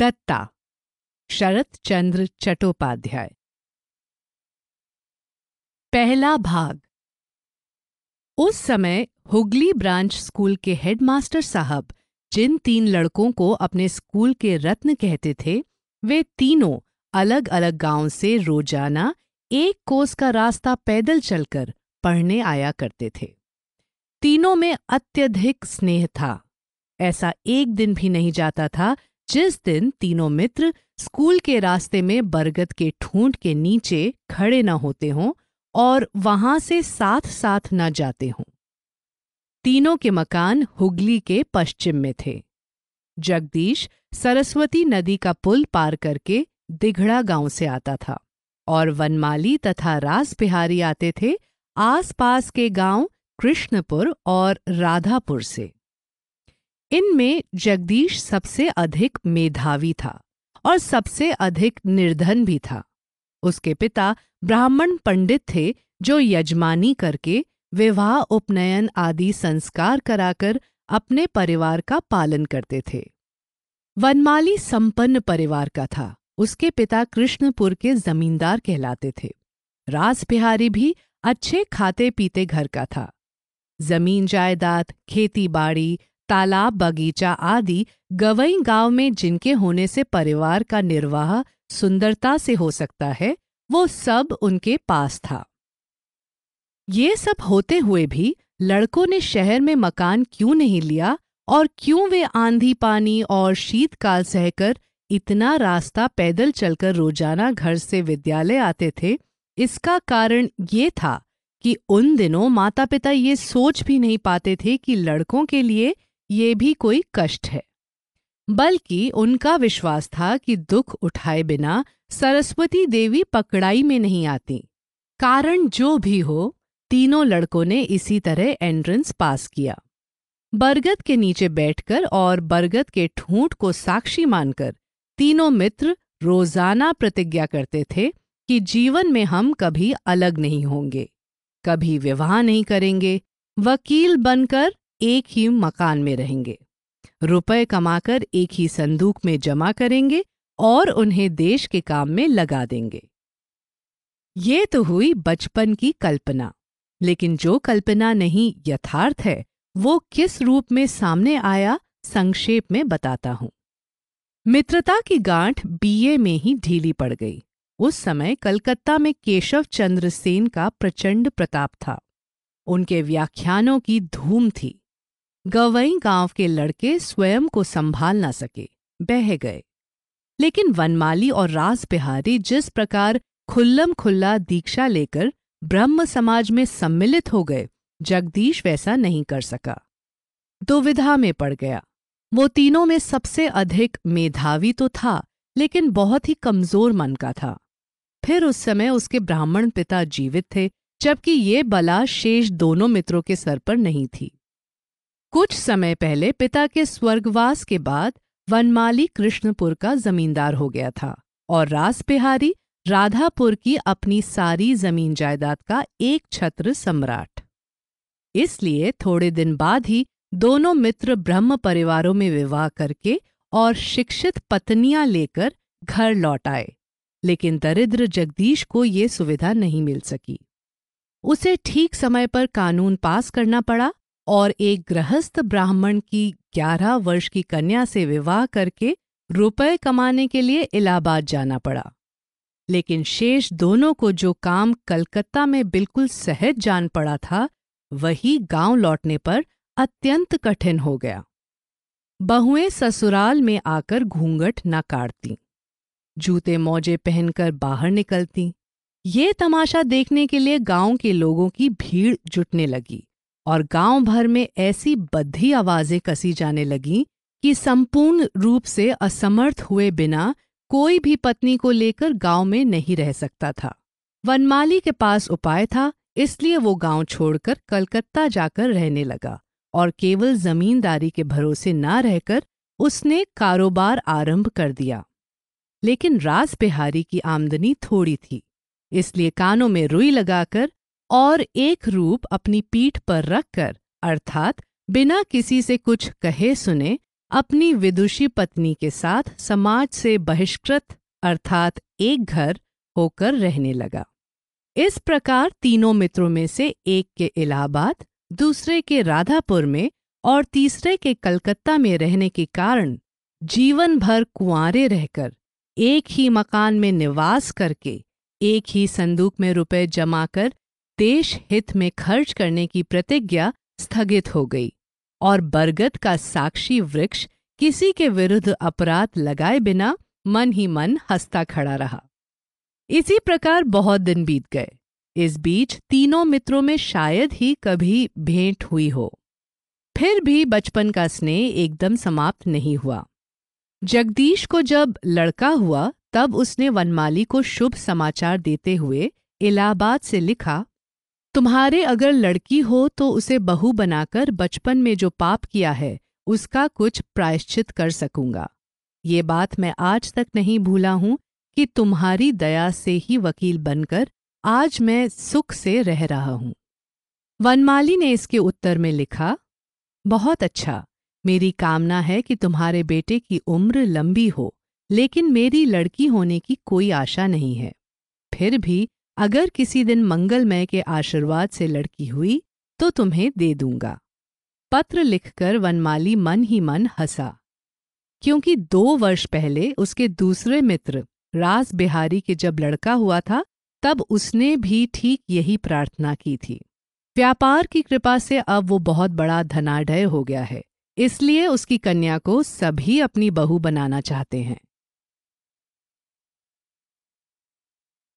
दत्ता शरत चंद्र चट्टोपाध्याय। पहला भाग। उस समय हुगली ब्रांच स्कूल के हेडमास्टर साहब, जिन तीन लड़कों को अपने स्कूल के रत्न कहते थे, वे तीनों अलग अलग गाँव से रोज़ाना एक कोस का रास्ता पैदल चलकर पढ़ने आया करते थे। तीनों में अत्यधिक स्नेह था। ऐसा एक दिन भी नहीं जाता था जिस दिन तीनों मित्र स्कूल के रास्ते में बरगद के ठूंठ के नीचे खड़े न होते हों और वहाँ से साथ साथ न जाते हों। तीनों के मकान हुगली के पश्चिम में थे। जगदीश सरस्वती नदी का पुल पार करके दिघड़ा गाँव से आता था और वनमाली तथा रास बिहारी आते थे आसपास के गाँव कृष्णपुर और राधापुर से। इनमें जगदीश सबसे अधिक मेधावी था और सबसे अधिक निर्धन भी था। उसके पिता ब्राह्मण पंडित थे जो यजमानी करके विवाह, उपनयन आदि संस्कार कराकर अपने परिवार का पालन करते थे। वनमाली संपन्न परिवार का था। उसके पिता कृष्णपुर के जमींदार कहलाते थे। रास बिहारी भी अच्छे खाते पीते घर का था। ज़मीन जायदाद खेती बाड़ी तालाब, बगीचा आदि गवई गाँव में जिनके होने से परिवार का निर्वाह सुंदरता से हो सकता है, वो सब उनके पास था। ये सब होते हुए भी लड़कों ने शहर में मकान क्यों नहीं लिया और क्यों वे आंधी पानी और शीतकाल सहकर इतना रास्ता पैदल चलकर रोज़ाना घर से विद्यालय आते थे, इसका कारण ये था कि उन दिनों माता पिता ये सोच भी नहीं पाते थे कि लड़कों के लिए ये भी कोई कष्ट है। बल्कि उनका विश्वास था कि दुख उठाए बिना सरस्वती देवी पकड़ाई में नहीं आती। कारण जो भी हो, तीनों लड़कों ने इसी तरह एंट्रेंस पास किया। बरगद के नीचे बैठकर और बरगद के ठूंठ को साक्षी मानकर तीनों मित्र रोज़ाना प्रतिज्ञा करते थे कि जीवन में हम कभी अलग नहीं होंगे, कभी विवाह नहीं करेंगे, वकील बनकर एक ही मकान में रहेंगे। रुपए कमाकर एक ही संदूक में जमा करेंगे और उन्हें देश के काम में लगा देंगे। ये तो हुई बचपन की कल्पना, लेकिन जो कल्पना नहीं यथार्थ है, वो किस रूप में सामने आया, संक्षेप में बताता हूँ। मित्रता की गांठ बीए में ही ढीली पड़ गई। उस समय कलकत्ता में केशव चंद्र सेन का प्रचंड प्रताप था। उनके व्याख्यानों की धूम थी। गवई गाँव के लड़के स्वयं को संभाल ना सके, बह गए। लेकिन वनमाली और रास बिहारी जिस प्रकार खुल्लम खुल्ला दीक्षा लेकर ब्रह्म समाज में सम्मिलित हो गए, जगदीश वैसा नहीं कर सका। दुविधा में पड़ गया। वो तीनों में सबसे अधिक मेधावी तो था, लेकिन बहुत ही कमज़ोर मन का था। फिर उस समय उसके ब्राह्मण पिता जीवित थे, जबकि ये बला शेष दोनों मित्रों के सर पर नहीं थी। कुछ समय पहले पिता के स्वर्गवास के बाद वनमाली कृष्णपुर का जमींदार हो गया था और रास बिहारी राधापुर की अपनी सारी ज़मीन जायदाद का एक छत्र सम्राट। इसलिए थोड़े दिन बाद ही दोनों मित्र ब्रह्म परिवारों में विवाह करके और शिक्षित पत्नियाँ लेकर घर लौट आए, लेकिन दरिद्र जगदीश को ये सुविधा नहीं मिल सकी। उसे ठीक समय पर कानून पास करना पड़ा और एक गृहस्थ ब्राह्मण की ग्यारह वर्ष की कन्या से विवाह करके रुपए कमाने के लिए इलाहाबाद जाना पड़ा। लेकिन शेष दोनों को जो काम कलकत्ता में बिल्कुल सहज जान पड़ा था, वही गाँव लौटने पर अत्यंत कठिन हो गया। बहुएँ ससुराल में आकर घूंघट न काटती। जूते मोजे पहनकर बाहर निकलती। ये तमाशा देखने के लिए गाँव के लोगों की भीड़ जुटने लगी। और गाँव भर में ऐसी बद्धी आवाज़ें कसी जाने लगीं कि संपूर्ण रूप से असमर्थ हुए बिना कोई भी पत्नी को लेकर गाँव में नहीं रह सकता था। वनमाली के पास उपाय था, इसलिए वो गाँव छोड़कर कलकत्ता जाकर रहने लगा और केवल जमींदारी के भरोसे न रहकर उसने कारोबार आरंभ कर दिया। लेकिन रास बिहारी की आमदनी थोड़ी थी, इसलिए कानों में रुई लगाकर और एक रूप अपनी पीठ पर रखकर, अर्थात बिना किसी से कुछ कहे सुने, अपनी विदुषी पत्नी के साथ समाज से बहिष्कृत, अर्थात एक घर, होकर रहने लगा। इस प्रकार तीनों मित्रों में से एक के इलाहाबाद, दूसरे के राधापुर में और तीसरे के कलकत्ता में रहने के कारण जीवन भर कुंवारे रहकर, एक ही मकान में निवास करके, एक ही संदूक में रुपए जमा कर देश हित में खर्च करने की प्रतिज्ञा स्थगित हो गई और बरगद का साक्षी वृक्ष किसी के विरुद्ध अपराध लगाए बिना मन ही मन हंसता खड़ा रहा। इसी प्रकार बहुत दिन बीत गए। इस बीच तीनों मित्रों में शायद ही कभी भेंट हुई हो। फिर भी बचपन का स्नेह एकदम समाप्त नहीं हुआ। जगदीश को जब लड़का हुआ, तब उसने वनमाली को शुभ समाचार देते हुए इलाहाबाद से लिखा तुम्हारे अगर लड़की हो तो उसे बहू बनाकर बचपन में जो पाप किया है, उसका कुछ प्रायश्चित कर सकूँगा। ये बात मैं आज तक नहीं भूला हूँ कि तुम्हारी दया से ही वकील बनकर आज मैं सुख से रह रहा हूँ। वनमाली ने इसके उत्तर में लिखा, बहुत अच्छा। मेरी कामना है कि तुम्हारे बेटे की उम्र लंबी हो, लेकिन मेरी लड़की होने की कोई आशा नहीं है। फिर भी अगर किसी दिन मंगलमय के आशीर्वाद से लड़की हुई तो तुम्हें दे दूँगा। पत्र लिखकर वनमाली मन ही मन हंसा। क्योंकि दो वर्ष पहले उसके दूसरे मित्र, रास बिहारी के जब लड़का हुआ था, तब उसने भी ठीक यही प्रार्थना की थी। व्यापार की कृपा से अब वो बहुत बड़ा धनाढ़य हो गया है, इसलिए उसकी कन्या को सभी अपनी बहू बनाना चाहते हैं।